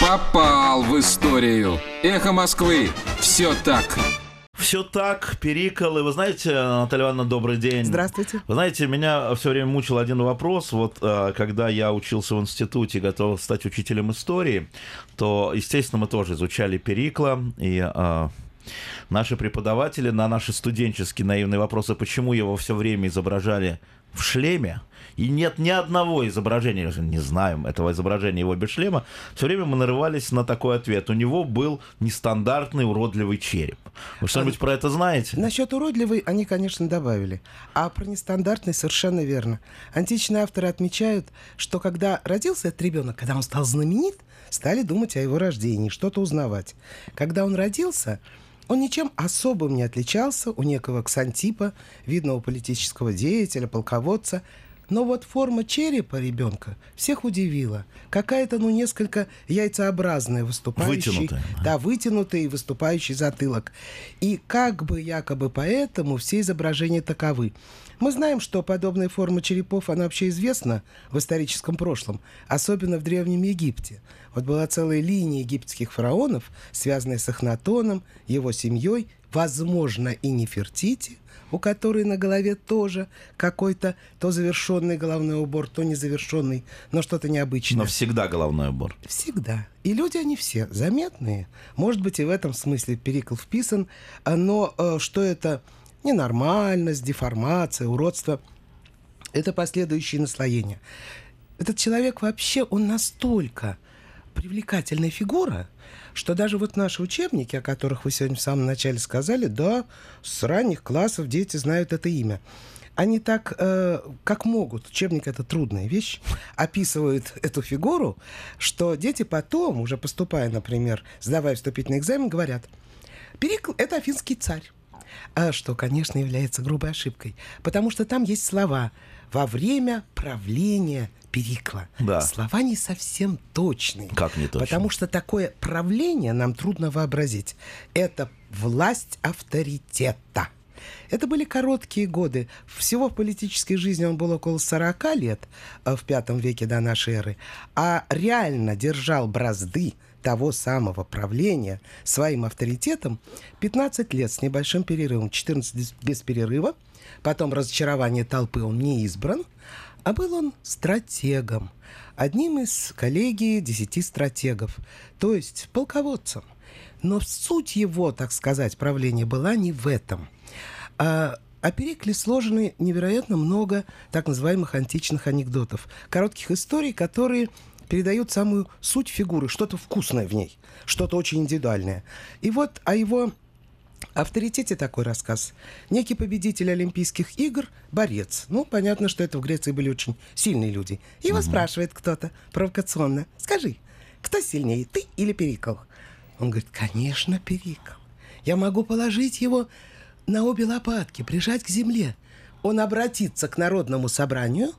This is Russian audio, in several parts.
Попал в историю. Эхо Москвы. Все так. Все так, Перикол. И вы знаете, Наталья Ивановна, добрый день. Здравствуйте. Вы знаете, меня все время мучил один вопрос. Вот э, когда я учился в институте и готов стать учителем истории, то, естественно, мы тоже изучали Перикла. И э, наши преподаватели на наши студенческие наивные вопросы, почему его все время изображали в шлеме, и нет ни одного изображения, не знаем этого изображения его без шлема, все время мы нарывались на такой ответ. У него был нестандартный уродливый череп. Вы что-нибудь а, про это знаете? Насчет уродливый они, конечно, добавили. А про нестандартный совершенно верно. Античные авторы отмечают, что когда родился этот ребенок, когда он стал знаменит, стали думать о его рождении, что-то узнавать. Когда он родился, он ничем особым не отличался у некого Ксантипа, видного политического деятеля, полководца, но вот форма черепа ребенка всех удивила. Какая-то, ну, несколько яйцеобразная, выступающая. Вытянутая. Да, вытянутый и выступающий затылок. И как бы якобы поэтому все изображения таковы. Мы знаем, что подобная форма черепов, она вообще известна в историческом прошлом, особенно в Древнем Египте. Вот была целая линия египетских фараонов, связанная с Эхнатоном, его семьей, возможно, и Нефертити – у которой на голове тоже какой-то то завершенный головной убор, то незавершенный, но что-то необычное. Но всегда головной убор. Всегда. И люди они все заметные. Может быть, и в этом смысле Перикл вписан, но э, что это ненормальность, деформация, уродство, это последующие наслоения. Этот человек вообще, он настолько привлекательная фигура, что даже вот наши учебники, о которых вы сегодня в самом начале сказали, да, с ранних классов дети знают это имя. Они так, э, как могут, учебник это трудная вещь, описывают эту фигуру, что дети потом, уже поступая, например, сдавая вступительный экзамен, говорят, Перикл – это афинский царь. А что, конечно, является грубой ошибкой, потому что там есть слова «во время правления Перикла. Да. Слова не совсем точные. Как не точно? Потому что такое правление нам трудно вообразить. Это власть авторитета. Это были короткие годы. Всего в политической жизни он был около 40 лет э, в пятом веке до нашей эры. А реально держал бразды того самого правления своим авторитетом 15 лет с небольшим перерывом. 14 без перерыва. Потом разочарование толпы он не избран. А был он стратегом, одним из коллегии десяти стратегов, то есть полководцем. Но суть его, так сказать, правления была не в этом. А о Перикле сложены невероятно много так называемых античных анекдотов, коротких историй, которые передают самую суть фигуры, что-то вкусное в ней, что-то очень индивидуальное. И вот о его авторитете такой рассказ. Некий победитель Олимпийских игр, борец. Ну, понятно, что это в Греции были очень сильные люди. Его угу. спрашивает кто-то провокационно. Скажи, кто сильнее, ты или Перикл? Он говорит, конечно, Перикл. Я могу положить его на обе лопатки, прижать к земле. Он обратится к народному собранию,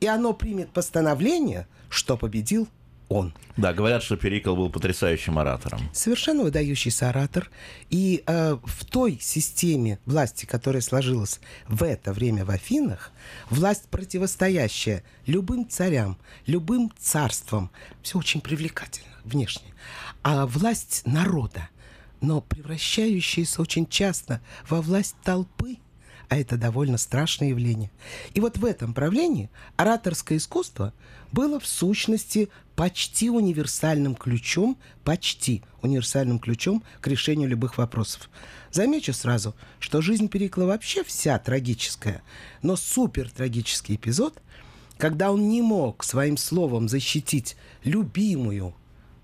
и оно примет постановление, что победил он. Да, говорят, что Перикл был потрясающим оратором. Совершенно выдающийся оратор. И э, в той системе власти, которая сложилась в это время в Афинах, власть противостоящая любым царям, любым царствам, все очень привлекательно внешне. А власть народа, но превращающаяся очень часто во власть толпы, а это довольно страшное явление. И вот в этом правлении ораторское искусство было в сущности почти универсальным ключом, почти универсальным ключом к решению любых вопросов. Замечу сразу, что жизнь Перикла вообще вся трагическая, но супер трагический эпизод, когда он не мог своим словом защитить любимую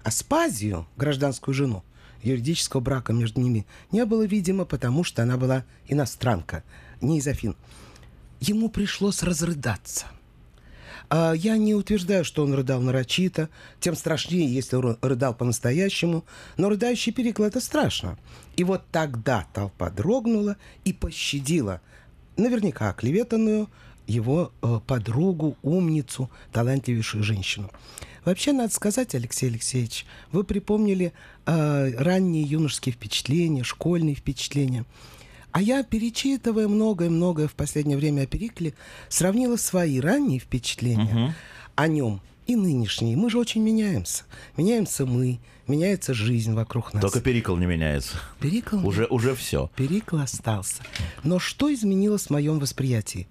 Аспазию, гражданскую жену, юридического брака между ними не было, видимо, потому что она была иностранка, не из Афин. Ему пришлось разрыдаться. А я не утверждаю, что он рыдал нарочито, тем страшнее, если он рыдал по-настоящему, но рыдающий перикл – это страшно. И вот тогда толпа дрогнула и пощадила наверняка оклеветанную его э, подругу, умницу, талантливейшую женщину. Вообще, надо сказать, Алексей Алексеевич, вы припомнили э, ранние юношеские впечатления, школьные впечатления. А я, перечитывая многое-многое в последнее время о Перикле, сравнила свои ранние впечатления угу. о нем и нынешний. Мы же очень меняемся. Меняемся мы, меняется жизнь вокруг нас. Только Перикл не меняется. Перикл Уже, уже все. Перикл остался. Но что изменилось в моем восприятии?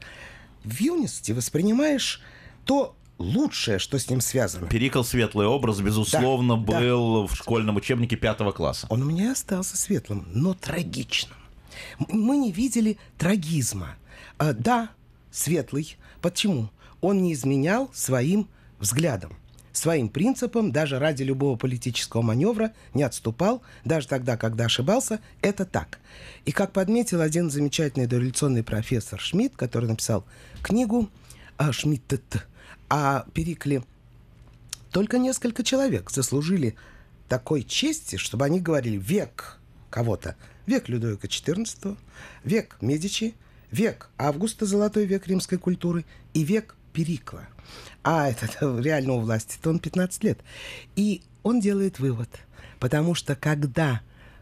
В юности воспринимаешь то лучшее, что с ним связано. Перикл светлый образ, безусловно, Да, был в школьном учебнике пятого класса. Он у меня остался светлым, но трагичным. Мы не видели трагизма. А, да, светлый. Почему? Он не изменял своим взглядам, своим принципам, даже ради любого политического маневра не отступал, даже тогда, когда ошибался. Это так. И как подметил один замечательный дореволюционный профессор Шмидт, который написал книгу а, Шмидт о Перикле только несколько человек заслужили такой чести, чтобы они говорили век кого-то. Век Людовика XIV, век Медичи, век Августа, золотой век римской культуры, и век Перикла. А этот реально у власти, то он 15 лет. И он делает вывод, потому что когда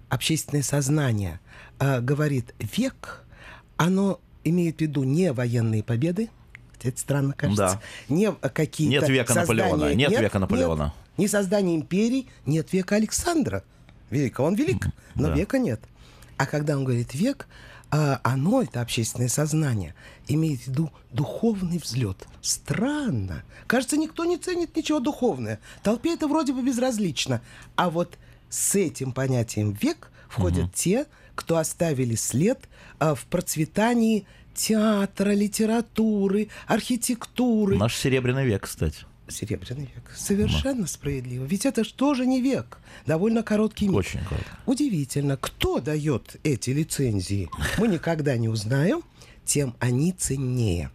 общественное сознание э, говорит век, оно имеет в виду не военные победы, это странно кажется, не э, какие-то Нет века создания- Наполеона, нет века Наполеона. нет, не создание империй, нет века Александра Великого. Он велик, но да. века нет. А когда он говорит век, а, оно, это общественное сознание, имеет в виду духовный взлет. Странно. Кажется, никто не ценит ничего духовное. Толпе это вроде бы безразлично. А вот с этим понятием век входят те, кто оставили след а, в процветании театра, литературы, архитектуры. Наш серебряный век, кстати. Серебряный век. Совершенно справедливо. Ведь это ж тоже не век. Довольно короткий миг. Очень коротко. Удивительно, кто дает эти лицензии, мы никогда не узнаем, тем они ценнее.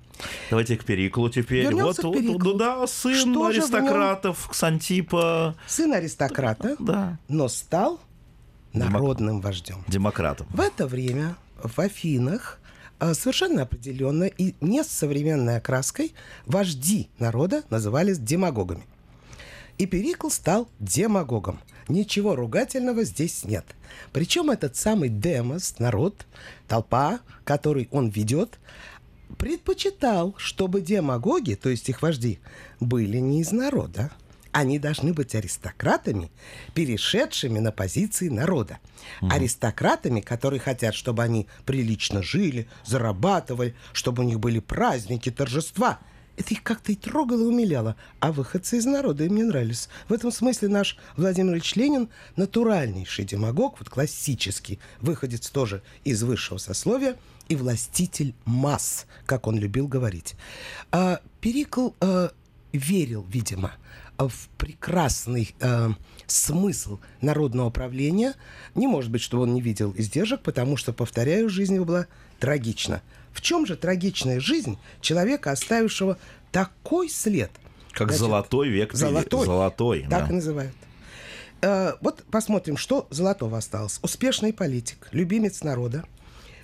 Давайте к Периклу теперь. Вернемся вот, к Периклу. вот, да, сын Что же аристократов, Ксантипа, Сын аристократа, да, но стал народным вождем. демократом. В это время в Афинах совершенно определенно и не с современной окраской вожди народа назывались демагогами. И Перикл стал демагогом. Ничего ругательного здесь нет. Причем этот самый демос, народ, толпа, который он ведет, предпочитал, чтобы демагоги, то есть их вожди, были не из народа. Они должны быть аристократами, перешедшими на позиции народа. Аристократами, которые хотят, чтобы они прилично жили, зарабатывали, чтобы у них были праздники, торжества. Это их как-то и трогало, и умиляло. А выходцы из народа им не нравились. В этом смысле наш Владимир Ильич Ленин натуральнейший демагог, вот классический, выходец тоже из высшего сословия, и властитель масс, как он любил говорить. А Перикл э, верил, видимо, в прекрасный э, смысл народного правления. Не может быть, что он не видел издержек, потому что, повторяю, жизнь его была трагична. В чем же трагичная жизнь человека, оставившего такой след? Как Значит, золотой век. Золотой. Золотой, Так да. и называют. Э, вот посмотрим, что золотого осталось. Успешный политик, любимец народа,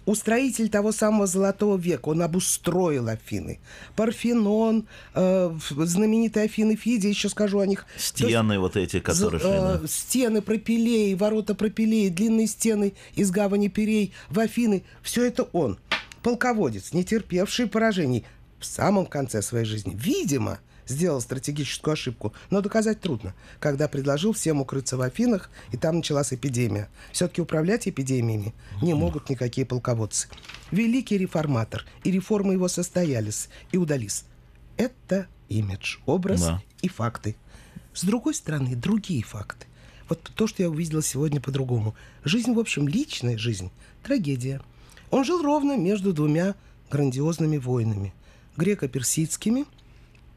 устроитель того самого золотого века. Он обустроил Афины. Парфенон, э, знаменитые Афины Фидия, еще скажу о них. То есть Стены вот эти, которые шли. э, стены пропилей, ворота пропилей, длинные стены из гавани Перей в Афины. Все это он. Полководец, не терпевший поражений в самом конце своей жизни. Видимо, сделал стратегическую ошибку, но доказать трудно, когда предложил всем укрыться в Афинах, и там началась эпидемия. Все-таки управлять эпидемиями не могут никакие полководцы. Великий реформатор, и реформы его состоялись и удались. Это имидж, образ Да. и факты. С другой стороны, другие факты. Вот то, что я увидела сегодня по-другому. Жизнь, в общем, личная жизнь, трагедия. Он жил ровно между двумя грандиозными войнами. Греко-персидскими,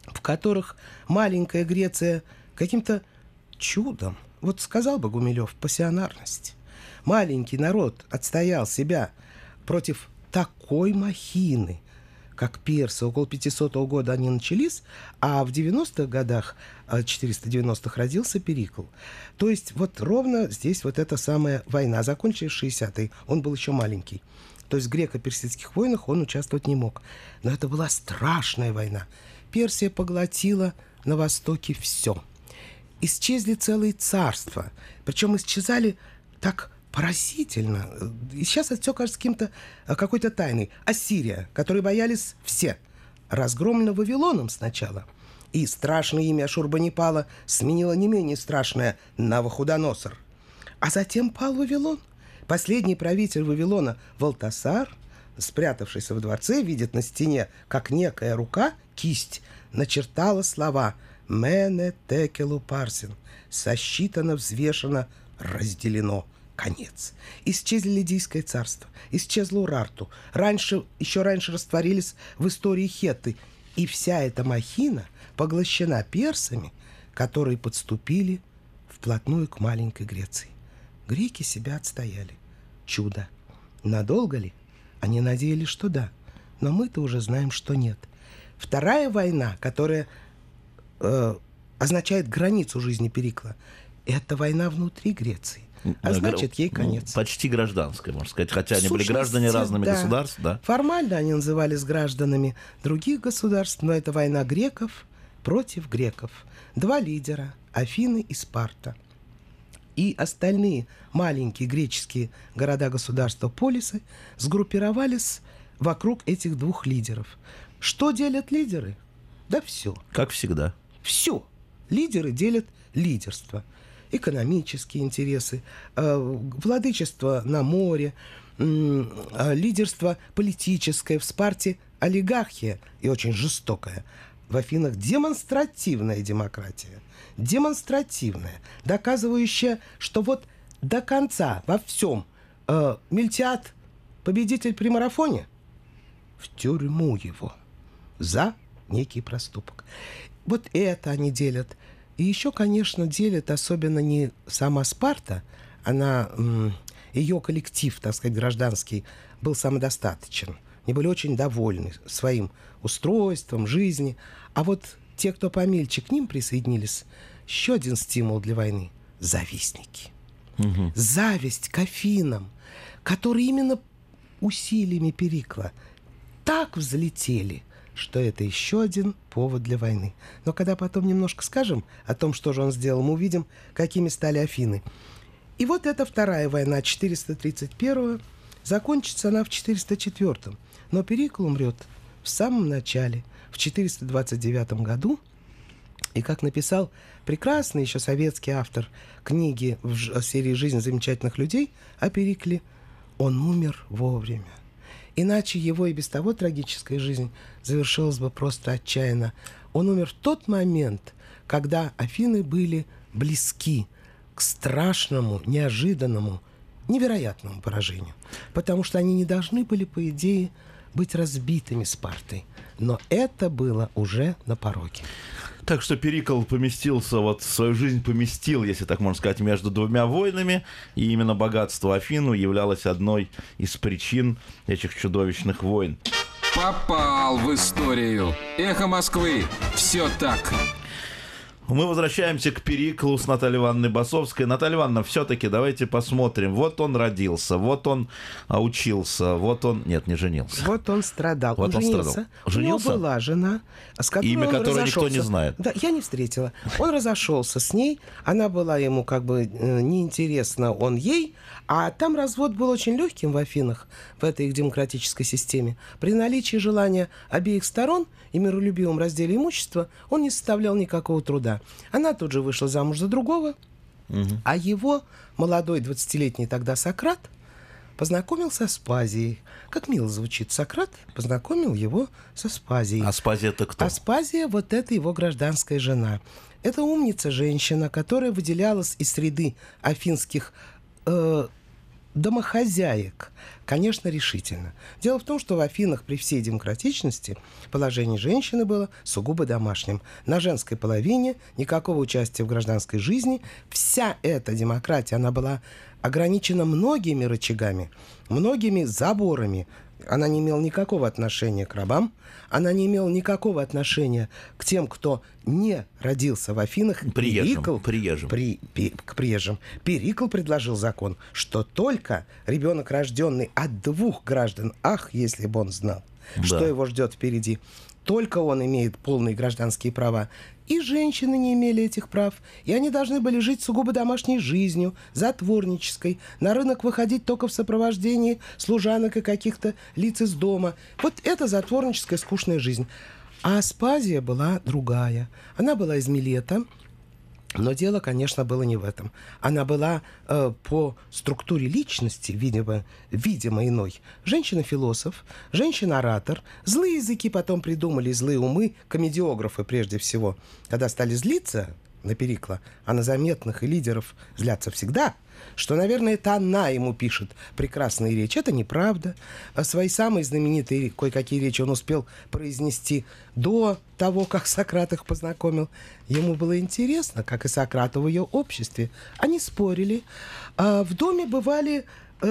в которых маленькая Греция каким-то чудом, вот сказал бы Гумилев, пассионарность. Маленький народ отстоял себя против такой махины, как персы. Около 500 года они начались, а в 90-х годах, а, 490-х, родился Перикл. То есть вот ровно здесь вот эта самая война, закончилась в 60-е, он был еще маленький. То есть в греко-персидских войнах он участвовать не мог. Но это была страшная война. Персия поглотила на Востоке все. Исчезли целые царства. Причем исчезали так поразительно. И сейчас это все кажется каким-то, э, какой-то тайной. Ассирия, которой боялись все. Разгромлена Вавилоном сначала. И страшное имя Шурбанипала сменило не менее страшное Навуходоносор. А затем пал Вавилон. Последний правитель Вавилона Валтасар, спрятавшийся в дворце, видит на стене, как некая рука, кисть, начертала слова «Мене текелу парсин» — «Сосчитано, взвешено, разделено» конец. Исчезли Лидийское царство, исчезло Урарту. Раньше, еще раньше растворились в истории Хетты. И вся эта махина поглощена персами, которые подступили вплотную к маленькой Греции. Греки себя отстояли. Чудо. Надолго ли? Они надеялись, что да. Но мы-то уже знаем, что нет. Вторая война, которая э, означает границу жизни Перикла, это война внутри Греции. А значит, ей конец. Ну, почти гражданская, можно сказать. Хотя они были граждане разными да. государств, да. Формально они назывались гражданами других государств, но это война греков против греков. Два лидера – Афины и Спарта. И остальные маленькие греческие города-государства полисы сгруппировались вокруг этих двух лидеров. Что делят лидеры? Да все. Как всегда. Все. Лидеры делят лидерство – экономические интересы, э, владычество на море, э, лидерство политическое в Спарте, олигархия и очень жестокая. В Афинах демонстративная демократия. Демонстративная, доказывающая, что вот до конца во всем э, Мельтиад победитель при марафоне, в тюрьму его за некий проступок. Вот это они делят. И еще, конечно, делит особенно не сама Спарта, она, ее коллектив, так сказать, гражданский, был самодостаточен. Они были очень довольны своим устройством, жизни. А вот те, кто помельче к ним присоединились, еще один стимул для войны – завистники. Угу. Зависть к Афинам, которые именно усилиями Перикла так взлетели – что это еще один повод для войны. Но когда потом немножко скажем о том, что же он сделал, мы увидим, какими стали Афины. И вот эта вторая война 431 закончится она в 404 но Перикл умрет в самом начале, в 429 году, и как написал прекрасный еще советский автор книги в серии «Жизнь замечательных людей» о Перикле, он умер вовремя. Иначе его и без того трагическая жизнь завершилась бы просто отчаянно. Он умер в тот момент, когда Афины были близки к страшному, неожиданному, невероятному поражению. Потому что они не должны были, по идее, быть разбитыми Спартой. Но это было уже на пороге. Так что Перикл поместился, вот свою жизнь поместил, если так можно сказать, между двумя войнами, и именно богатство Афину являлось одной из причин этих чудовищных войн. Попал в историю. Эхо Москвы. Все так. Мы возвращаемся к Периклу с Натальей Ивановной Басовской. Наталья Ивановна, все-таки давайте посмотрим. Вот он родился, вот он учился, вот он... Нет, не женился. Вот он страдал. Вот он, он женился. страдал. Женился? У него была жена, с которой Имя он которой разошелся. никто не знает. Да, я не встретила. Он разошелся с ней, она была ему как бы э, неинтересна, он ей, а там развод был очень легким в Афинах, в этой их демократической системе. При наличии желания обеих сторон и миролюбивом разделе имущества он не составлял никакого труда. Она тут же вышла замуж за другого, угу. а его молодой 20-летний тогда Сократ познакомился с Аспазией. Как мило звучит, Сократ познакомил его с Аспазией. Аспазия это кто? Аспазия вот это его гражданская жена. Это умница женщина, которая выделялась из среды афинских э, домохозяек, конечно, решительно. Дело в том, что в Афинах при всей демократичности положение женщины было сугубо домашним. На женской половине никакого участия в гражданской жизни. Вся эта демократия, она была ограничена многими рычагами, многими заборами, она не имела никакого отношения к рабам, она не имела никакого отношения к тем, кто не родился в Афинах. Приезжим. Перикл, приезжим. При, пи, к приезжим. Перикл предложил закон, что только ребенок, рожденный от двух граждан, ах, если бы он знал, да. что его ждет впереди, только он имеет полные гражданские права. И женщины не имели этих прав, и они должны были жить сугубо домашней жизнью, затворнической, на рынок выходить только в сопровождении служанок и каких-то лиц из дома. Вот это затворническая скучная жизнь. А Аспазия была другая. Она была из Милета, но дело, конечно, было не в этом. Она была э, по структуре личности, видимо, видимо иной. Женщина-философ, женщина-оратор. Злые языки потом придумали, злые умы, комедиографы прежде всего. Когда стали злиться, на Перикла, а на заметных и лидеров злятся всегда, что, наверное, это она ему пишет прекрасные речи. Это неправда. А свои самые знаменитые кое-какие речи он успел произнести до того, как Сократ их познакомил. Ему было интересно, как и Сократу в ее обществе. Они спорили. А в доме бывали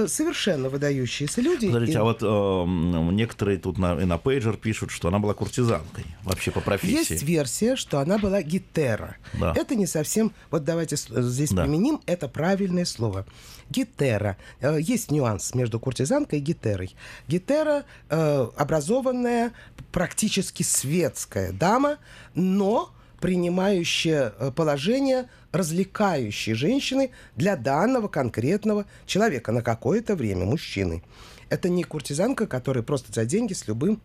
совершенно выдающиеся люди. Подождите, и... а вот э, некоторые тут на, и на пейджер пишут, что она была куртизанкой вообще по профессии. Есть версия, что она была гитера. Да. Это не совсем... Вот давайте здесь да. применим это правильное слово. Гитера. Э, есть нюанс между куртизанкой и гитерой. Гитера э, образованная, практически светская дама, но принимающая э, положение развлекающей женщины для данного конкретного человека на какое-то время, мужчины. Это не куртизанка, которая просто за деньги с любым.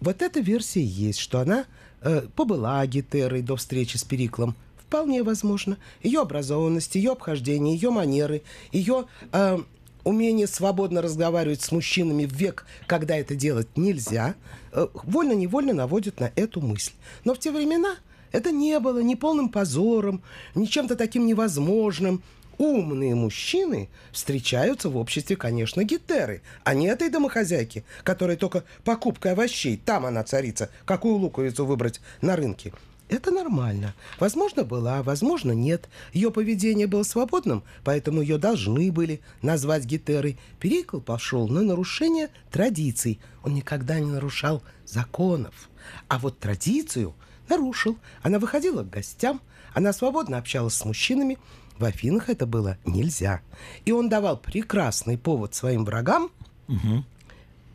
Вот эта версия есть, что она э, побыла гетерой до встречи с Периклом. Вполне возможно. Ее образованность, ее обхождение, ее манеры, ее э, умение свободно разговаривать с мужчинами в век, когда это делать нельзя, э, вольно-невольно наводит на эту мысль. Но в те времена это не было ни полным позором, ни чем-то таким невозможным. Умные мужчины встречаются в обществе, конечно, гитеры, а не этой домохозяйки, которая только покупкой овощей, там она царица, какую луковицу выбрать на рынке. Это нормально. Возможно, была, возможно, нет. Ее поведение было свободным, поэтому ее должны были назвать гитерой. Перикл пошел на нарушение традиций. Он никогда не нарушал законов. А вот традицию – нарушил. Она выходила к гостям, она свободно общалась с мужчинами. В Афинах это было нельзя. И он давал прекрасный повод своим врагам угу.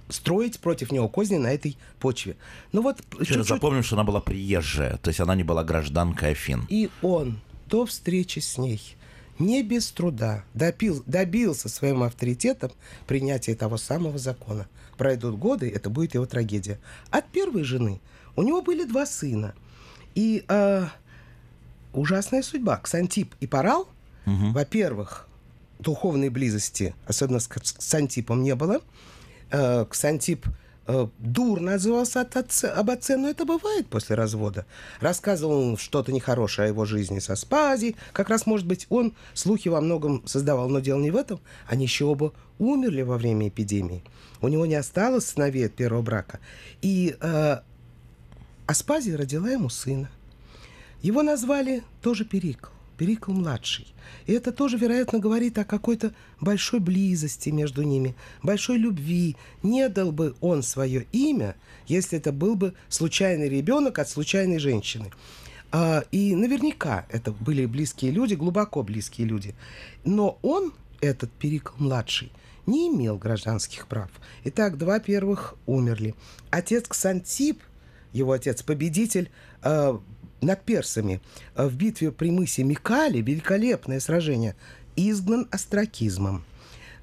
строить против него козни на этой почве. Но вот чуть-чуть... Запомним, что она была приезжая, то есть она не была гражданкой Афин. И он до встречи с ней не без труда допил, добился своим авторитетом принятия того самого закона. Пройдут годы, это будет его трагедия. От первой жены у него были два сына – и э, ужасная судьба. Ксантип и Парал, угу. во-первых, духовной близости, особенно с Ксантипом, не было. Э, Ксантип э, дурно назывался от отца, об отце, но это бывает после развода. Рассказывал он что-то нехорошее о его жизни со Спази. Как раз, может быть, он слухи во многом создавал, но дело не в этом. Они еще оба умерли во время эпидемии. У него не осталось сыновей от первого брака. И э, Аспазия родила ему сына. Его назвали тоже Перикл, Перикл-младший. И это тоже, вероятно, говорит о какой-то большой близости между ними, большой любви. Не дал бы он свое имя, если это был бы случайный ребенок от случайной женщины. А, и наверняка это были близкие люди, глубоко близкие люди. Но он, этот Перикл-младший, не имел гражданских прав. Итак, два первых умерли. Отец Ксантип – его отец, победитель э, над персами э, в битве при мысе Микали, великолепное сражение, изгнан остракизмом.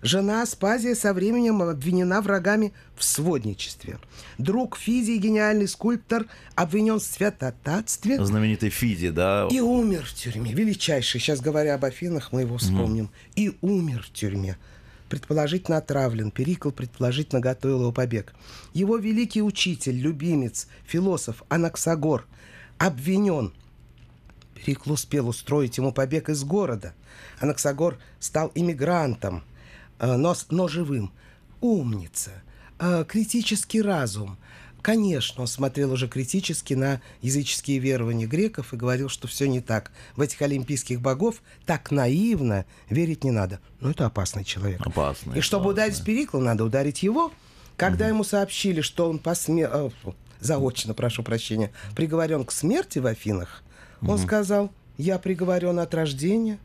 Жена Аспазия со временем обвинена врагами в сводничестве. Друг Физий, гениальный скульптор, обвинен в святотатстве. Знаменитый Фиди, да? И умер в тюрьме. Величайший. Сейчас говоря об Афинах, мы его вспомним. Mm. И умер в тюрьме предположительно отравлен, Перикл предположительно готовил его побег. Его великий учитель, любимец, философ Анаксагор обвинен. Перикл успел устроить ему побег из города. Анаксагор стал иммигрантом, э, но, но живым. Умница, э, критический разум – Конечно, он смотрел уже критически на языческие верования греков и говорил, что все не так. В этих олимпийских богов так наивно верить не надо. Но это опасный человек. Опасный. И чтобы опасный. ударить Перикла, надо ударить его. Когда угу. ему сообщили, что он посме... Э, заочно, прошу прощения, приговорен к смерти в Афинах, угу. он сказал, я приговорен от рождения.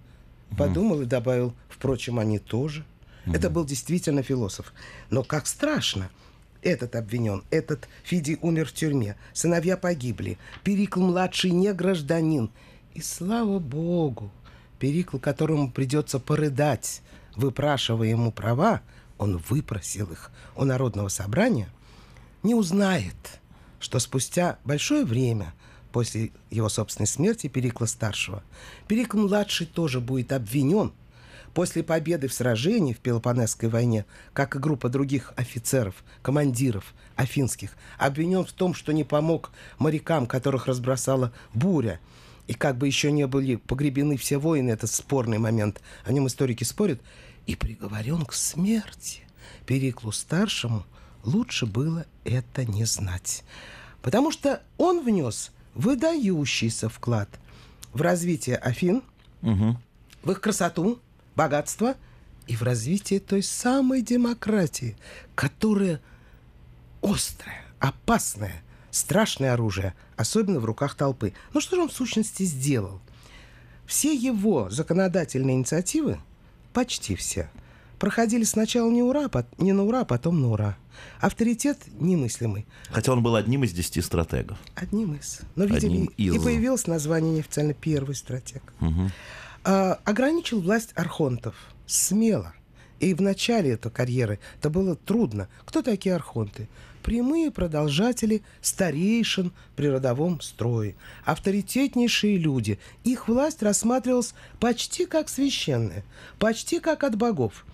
Угу. Подумал и добавил, впрочем, они тоже. Угу. Это был действительно философ. Но как страшно – этот обвинен, этот Фиди умер в тюрьме, сыновья погибли, Перикл-младший не гражданин. И слава богу, Перикл, которому придется порыдать, выпрашивая ему права, он выпросил их у народного собрания, не узнает что спустя большое время после его собственной смерти Перикла-старшего, Перикл-младший тоже будет обвинен после победы в сражении в Пелопонесской войне, как и группа других офицеров, командиров афинских, обвинен в том, что не помог морякам, которых разбросала буря, и как бы еще не были погребены все воины, это спорный момент, о нем историки спорят, и приговорен к смерти. Периклу старшему лучше было это не знать, потому что он внес выдающийся вклад в развитие Афин, угу. в их красоту, богатство и в развитие той самой демократии, которая острая, опасная, страшное оружие, особенно в руках толпы. Ну что же он в сущности сделал? Все его законодательные инициативы, почти все, проходили сначала не, ура, не на ура, а потом на ура. Авторитет немыслимый. Хотя он был одним из десяти стратегов. Одним из. Но, видимо, из... и появилось название неофициально первый стратег. Угу. А, ограничил власть архонтов. Смело. И в начале этой карьеры это было трудно. Кто такие архонты? Прямые продолжатели старейшин при родовом строе. Авторитетнейшие люди. Их власть рассматривалась почти как священная, почти как от богов.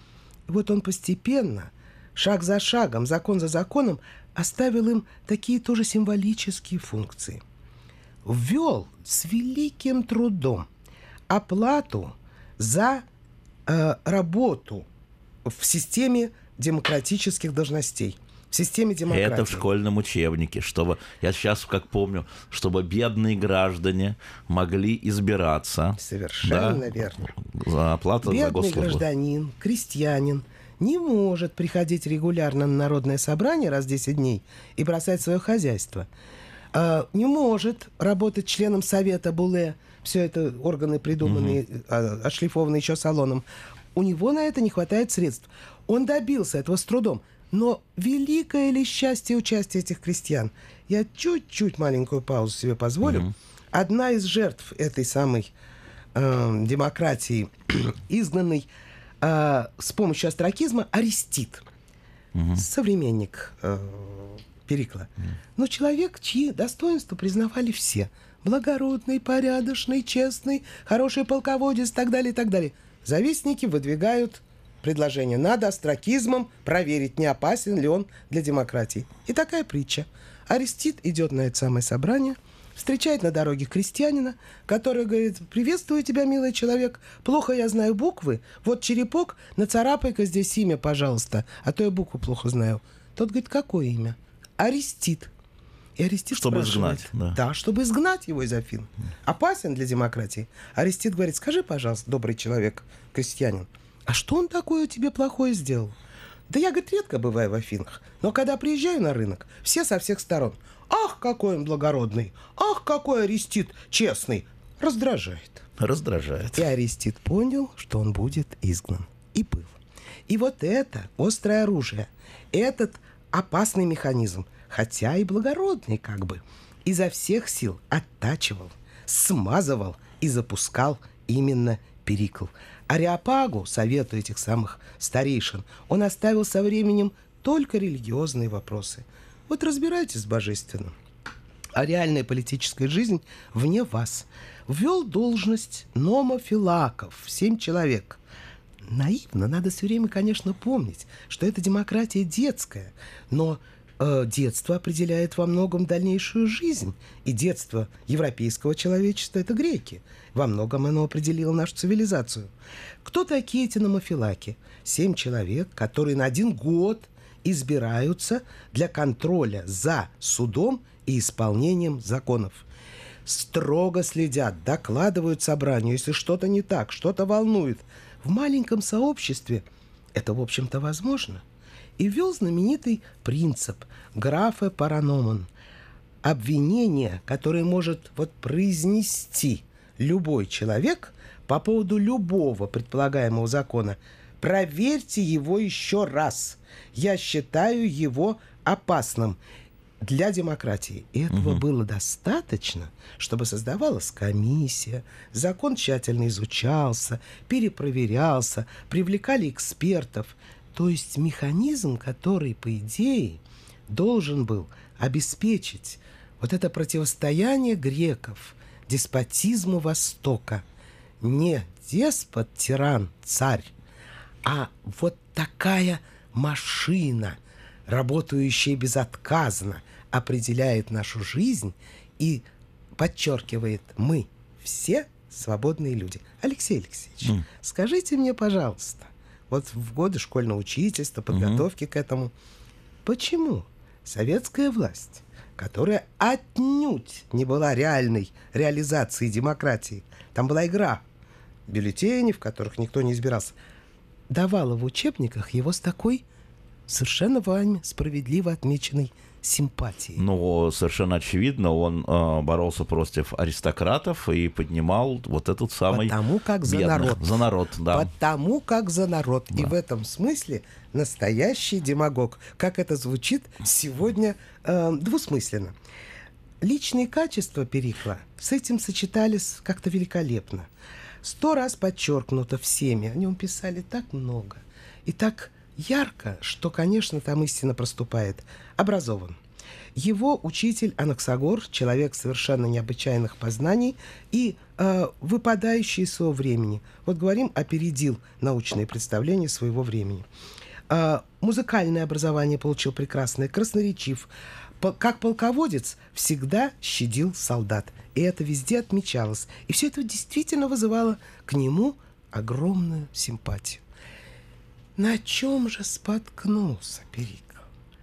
И вот он постепенно, шаг за шагом, закон за законом, оставил им такие тоже символические функции. Ввел с великим трудом оплату за э, работу в системе демократических должностей в системе демократии. Это в школьном учебнике, чтобы, я сейчас как помню, чтобы бедные граждане могли избираться. Совершенно да, верно. За оплату Бедный за госслужбу. гражданин, крестьянин не может приходить регулярно на народное собрание раз в 10 дней и бросать свое хозяйство. А, не может работать членом Совета Буле, все это органы придуманные, угу. отшлифованные еще салоном. У него на это не хватает средств. Он добился этого с трудом. Но великое ли счастье участия этих крестьян? Я чуть-чуть маленькую паузу себе позволю. Угу. Одна из жертв этой самой э, демократии, изгнанный э, с помощью астракизма, Арестит, угу. современник э, Перикла. Угу. Но человек, чьи достоинства признавали все. Благородный, порядочный, честный, хороший полководец и так далее, и так далее. Завистники выдвигают предложение. Надо астракизмом проверить, не опасен ли он для демократии. И такая притча. Арестит идет на это самое собрание, встречает на дороге крестьянина, который говорит, приветствую тебя, милый человек, плохо я знаю буквы, вот черепок, нацарапай-ка здесь имя, пожалуйста, а то я букву плохо знаю. Тот говорит, какое имя? Арестит. И Арестит Чтобы изгнать, да. Да, чтобы изгнать его из Афин. Опасен для демократии. Арестит говорит, скажи, пожалуйста, добрый человек, крестьянин, а что он такое тебе плохое сделал? Да я, говорит, редко бываю в Афинах, но когда приезжаю на рынок, все со всех сторон. Ах, какой он благородный! Ах, какой Арестит честный! Раздражает. Раздражает. И Арестит понял, что он будет изгнан. И был. И вот это острое оружие, этот опасный механизм, хотя и благородный как бы, изо всех сил оттачивал, смазывал и запускал именно Перикл. Ариапагу, совету этих самых старейшин, он оставил со временем только религиозные вопросы. Вот разбирайтесь с божественным. А реальная политическая жизнь вне вас. Ввел должность номофилаков, семь человек. Наивно, надо все время, конечно, помнить, что это демократия детская, но э, детство определяет во многом дальнейшую жизнь. И детство европейского человечества – это греки. Во многом оно определило нашу цивилизацию. Кто такие эти номофилаки? Семь человек, которые на один год избираются для контроля за судом и исполнением законов. Строго следят, докладывают собранию, если что-то не так, что-то волнует. В маленьком сообществе это, в общем-то, возможно – и ввел знаменитый принцип графа параномон. Обвинение, которое может вот произнести любой человек по поводу любого предполагаемого закона, проверьте его еще раз. Я считаю его опасным для демократии. И этого угу. было достаточно, чтобы создавалась комиссия, закон тщательно изучался, перепроверялся, привлекали экспертов. То есть механизм, который, по идее, должен был обеспечить вот это противостояние греков деспотизму Востока. Не деспот, тиран, царь, а вот такая машина, работающая безотказно, определяет нашу жизнь и подчеркивает, мы все свободные люди. Алексей Алексеевич, mm. скажите мне, пожалуйста, вот в годы школьного учительства, подготовки mm-hmm. к этому, почему советская власть, которая отнюдь не была реальной реализацией демократии, там была игра, бюллетени, в которых никто не избирался, давала в учебниках его с такой совершенно вами справедливо отмеченной симпатии. Ну, совершенно очевидно, он э, боролся против аристократов и поднимал вот этот самый... Потому как за бедных. народ. За народ, да. Потому как за народ. Да. И в этом смысле настоящий демагог. Как это звучит сегодня э, двусмысленно. Личные качества Перикла с этим сочетались как-то великолепно. Сто раз подчеркнуто всеми. О нем писали так много. И так ярко, что, конечно, там истина проступает. Образован. Его учитель Анаксагор, человек совершенно необычайных познаний и э, выпадающий из своего времени. Вот говорим, опередил научные представления своего времени. Э, музыкальное образование получил прекрасное, красноречив. По, как полководец всегда щадил солдат. И это везде отмечалось. И все это действительно вызывало к нему огромную симпатию. На чем же споткнулся Перикл?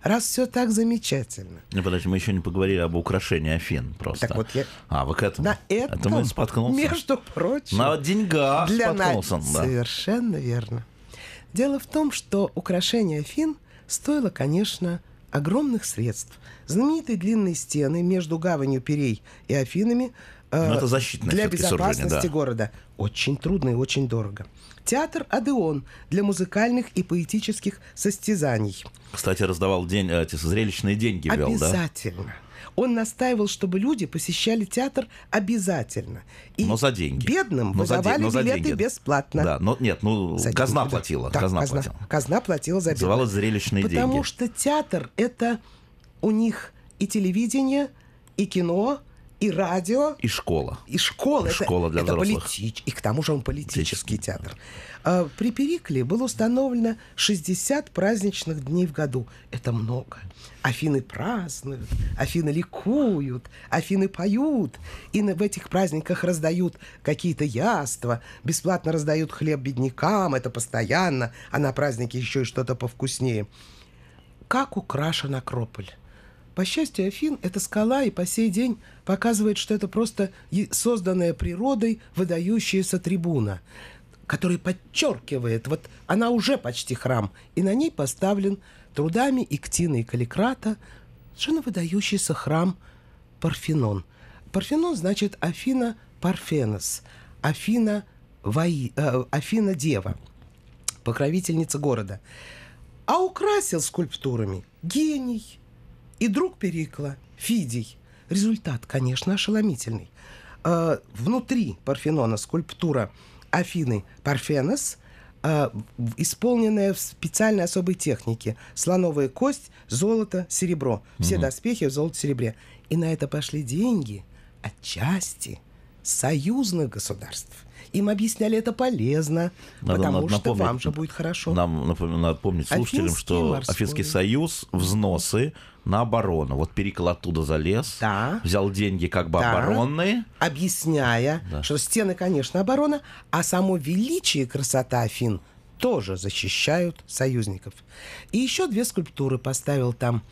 Раз все так замечательно. Ну, подожди, мы еще не поговорили об украшении Афин просто. Так вот я... А, вы к этому? На этом, Это мы споткнулся. между прочим... На деньгах для споткнулся. На... Да. Совершенно верно. Дело в том, что украшение Афин стоило, конечно, огромных средств. Знаменитые длинные стены между гаванью Перей и Афинами э, ну, это защитное для безопасности да. города очень трудно и очень дорого. Театр «Адеон» для музыкальных и поэтических состязаний. Кстати, раздавал день, эти зрелищные деньги вел, Обязательно. Да? Он настаивал, чтобы люди посещали театр обязательно. И но за деньги. Бедным но выдавали за, но билеты деньги. бесплатно. Да, но нет, ну за казна деньги, платила. Да, казна, казна, платила. казна платила за билеты. Называлось зрелищные Потому деньги. Потому что театр это у них и телевидение, и кино, и радио. И школа. И школа. И это, школа для это взрослых. Политич, и к тому же он политический театр. А, при Перикле было установлено 60 праздничных дней в году. Это много. Афины празднуют, Афины ликуют, Афины поют. И в этих праздниках раздают какие-то яства, бесплатно раздают хлеб беднякам, это постоянно, а на празднике еще и что-то повкуснее. Как украшен Акрополь? По счастью, Афин — это скала, и по сей день показывает, что это просто созданная природой выдающаяся трибуна, которая подчеркивает, вот она уже почти храм, и на ней поставлен трудами Иктина и Каликрата совершенно выдающийся храм Парфенон. Парфенон значит Афина Парфенос, Афина, вои, э, Афина Дева, покровительница города. А украсил скульптурами гений – и друг Перикла, Фидий. Результат, конечно, ошеломительный. Э, внутри Парфенона скульптура Афины Парфенос, э, исполненная в специальной особой технике. Слоновая кость, золото, серебро. Все угу. доспехи в золото-серебре. И на это пошли деньги отчасти союзных государств. Им объясняли это полезно, надо, потому надо что напомнить, вам же будет хорошо. Нам напомнить слушателям, Афинский что морской. Афинский союз взносы на оборону. Вот Перикл оттуда залез, да. взял деньги как бы да. оборонные. Объясняя, да. что стены, конечно, оборона, а само величие и красота Афин тоже защищают союзников. И еще две скульптуры поставил там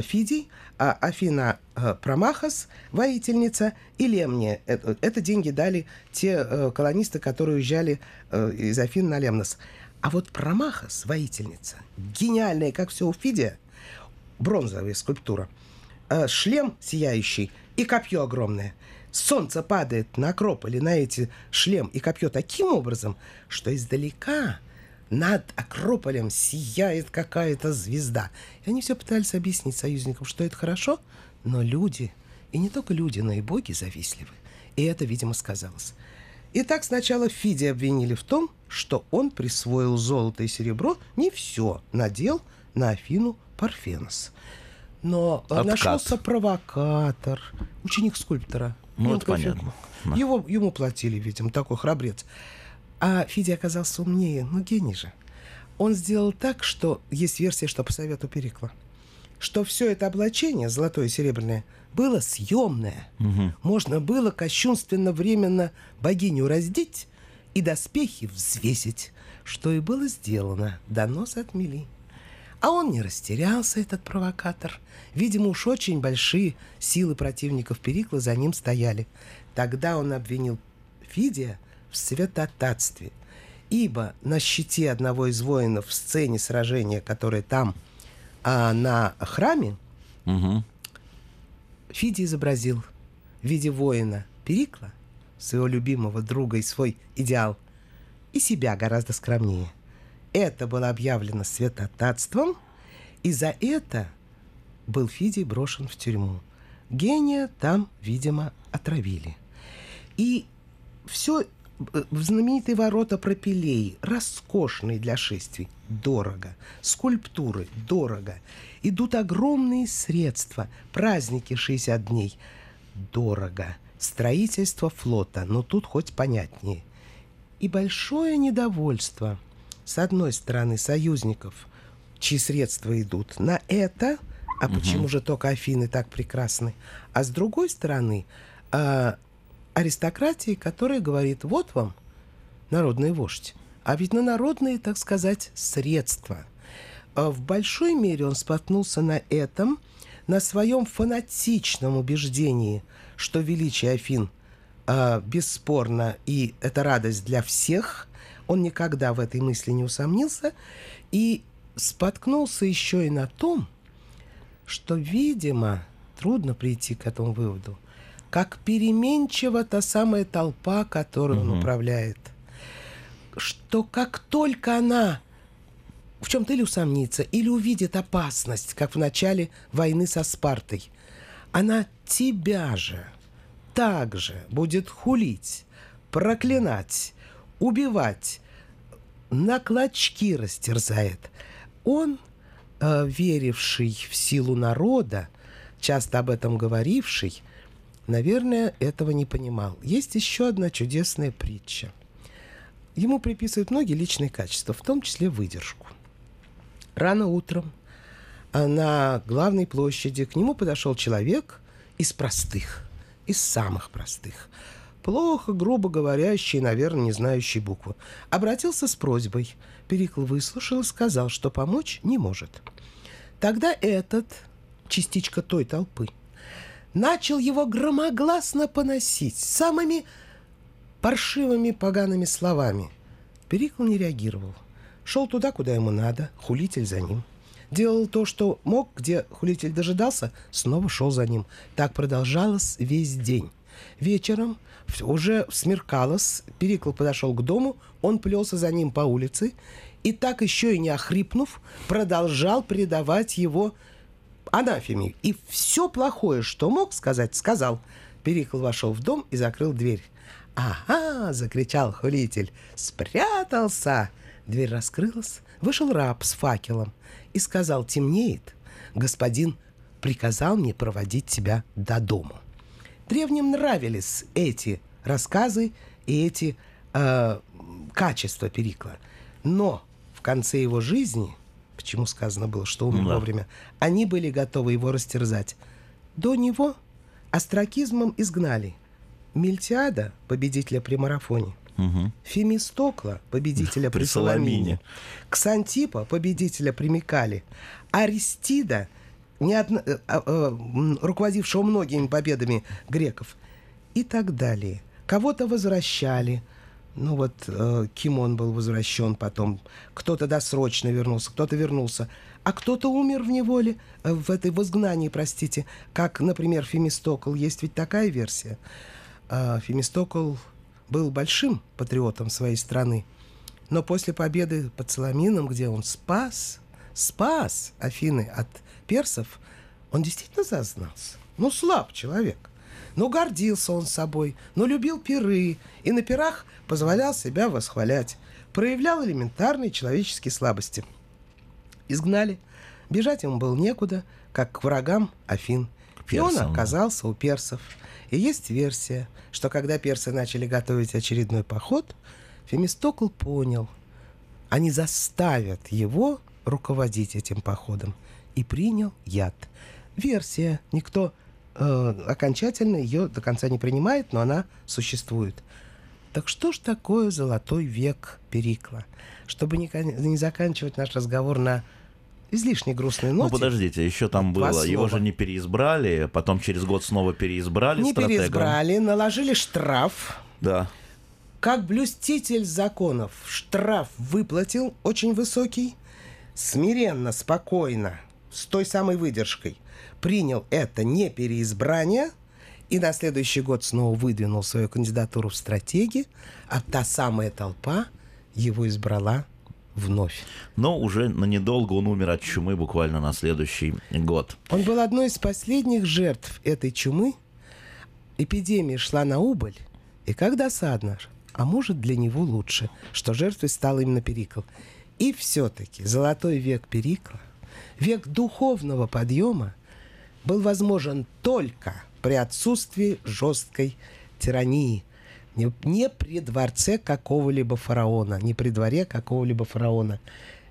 Фидий, а Афина э, Промахас, воительница, и Лемния. Это, это деньги дали те э, колонисты, которые уезжали из Афин на Лемнос. А вот Промахас, воительница, гениальная, как все у Фидия, бронзовая скульптура. Э, шлем сияющий и копье огромное. Солнце падает на Акрополе, на эти шлем и копье таким образом, что издалека над Акрополем сияет какая-то звезда. И они все пытались объяснить союзникам, что это хорошо, но люди, и не только люди, но и боги завистливы. И это, видимо, сказалось. Итак, сначала Фиди обвинили в том, что он присвоил золото и серебро, не все надел на Афину Парфенос. Но Откат. нашелся провокатор, ученик скульптора. Ну, это понятно. Его, ему платили, видимо, такой храбрец. А Федя оказался умнее, ну гений же. Он сделал так, что есть версия, что по совету Перикла, что все это облачение, золотое и серебряное, было съемное. Можно было кощунственно временно богиню раздеть и доспехи взвесить, что и было сделано, донос отмели. А он не растерялся, этот провокатор. Видимо, уж очень большие силы противников Перикла за ним стояли. Тогда он обвинил Фидия в святотатстве. Ибо на щите одного из воинов в сцене сражения, которое там, а на храме, Мгм. Фидий изобразил в виде воина Перикла, своего любимого друга и свой идеал, и себя гораздо скромнее. Это было объявлено святотатством, и за это был Фидий брошен в тюрьму. Гения там, видимо, отравили. И все знаменитые ворота пропилей, роскошные для шествий, дорого. Скульптуры, дорого. Идут огромные средства. Праздники 60 дней, дорого. Строительство флота, но тут хоть понятнее. И большое недовольство, с одной стороны, союзников, чьи средства идут на это, а почему же только Афины так прекрасны, а с другой стороны, а, аристократии, которая говорит, вот вам народный вождь, а ведь на народные, так сказать, средства. А В большой мере он споткнулся на этом, на своем фанатичном убеждении, что величие Афин а, бесспорно и это радость для всех. Он никогда в этой мысли не усомнился и споткнулся еще и на том, что, видимо, трудно прийти к этому выводу, как переменчива та самая толпа, которую он управляет. Что как только она в чем-то или усомнится, или увидит опасность, как в начале войны со Спартой, она тебя же также будет хулить, проклинать, убивать, на клочки растерзает. Он, э, веривший в силу народа, часто об этом говоривший, наверное, этого не понимал. Есть еще одна чудесная притча. Ему приписывают многие личные качества, в том числе выдержку. Рано утром а на главной площади к нему подошел человек из простых, из самых простых. Плохо, грубо говорящий, наверное, не знающий буквы. Обратился с просьбой. Перикл выслушал и сказал, что помочь не может. Тогда этот, частичка той толпы, начал его громогласно поносить самыми паршивыми погаными словами. Перикл не реагировал. Шел туда, куда ему надо, хулитель за ним. Делал то, что мог, где хулитель дожидался, снова шел за ним. Так продолжалось весь день. Вечером уже смеркалось, Перикл подошел к дому, он плелся за ним по улице, и так еще и не охрипнув, продолжал предавать его анафеме. И все плохое, что мог сказать, сказал. Перикл вошел в дом и закрыл дверь. «Ага!» — закричал хулитель. «Спрятался!» Дверь раскрылась, вышел раб с факелом и сказал, «Темнеет. Господин приказал мне проводить тебя до дому». Древним нравились эти рассказы и эти э, качества Перикла. Но в конце его жизни, почему сказано было, что умер Ну да. вовремя, они были готовы его растерзать. До него астракизмом изгнали Мильтиада, победителя при марафоне, Мгм. Фемистокла, победителя при При Соломине. Ксантипа, победителя при Микале, Аристида, неодно- э, а, э, руководившего многими победами греков, и так далее. Кого-то возвращали, ну вот э, Кимон был возвращен потом, кто-то досрочно вернулся, кто-то вернулся, а кто-то умер в неволе, э, в этой в изгнании, простите, как, например, Фемистокл. Есть ведь такая версия. А, Фемистокл был большим патриотом своей страны, но после победы под Соломином, где он спас, спас Афины от персов, он действительно зазнался. Ну, слаб человек. Ну, гордился он собой, ну, любил пиры, и на пирах позволял себя восхвалять, проявлял элементарные человеческие слабости. Изгнали, Бежать ему было некуда, как к врагам Афин. К И он оказался у персов. И есть версия, что когда персы начали готовить очередной поход, Фемистокл понял, они заставят его руководить этим походом, и принял яд. Версия, никто э, окончательно ее до конца не принимает, но она существует. Так что ж такое золотой век Перикла? Чтобы не, не заканчивать наш разговор на излишне грустной Ну, ноте. подождите, еще там Два было. Его слова. же не переизбрали, потом через год снова переизбрали Не стратегом. переизбрали, наложили штраф. Да. Как блюститель законов штраф выплатил очень высокий, смиренно, спокойно, с той самой выдержкой, принял это не переизбрание и на следующий год снова выдвинул свою кандидатуру в стратеги, а та самая толпа его избрала вновь. Но уже на недолго он умер от чумы буквально на следующий год. Он был одной из последних жертв этой чумы. Эпидемия шла на убыль, и как досадно, а может для него лучше, что жертвой стал именно Перикл. И все-таки золотой век Перикла, век духовного подъема, был возможен только при отсутствии жесткой тирании. Не, не при дворце какого-либо фараона, не при дворе какого-либо фараона.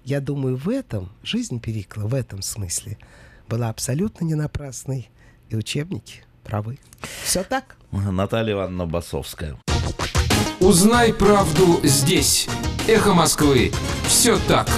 Я думаю, в этом жизнь Перикла, в этом смысле, была абсолютно не напрасной. И учебники правы. Все так? Наталья Ивановна Басовская. Узнай правду здесь. Эхо Москвы. Все так.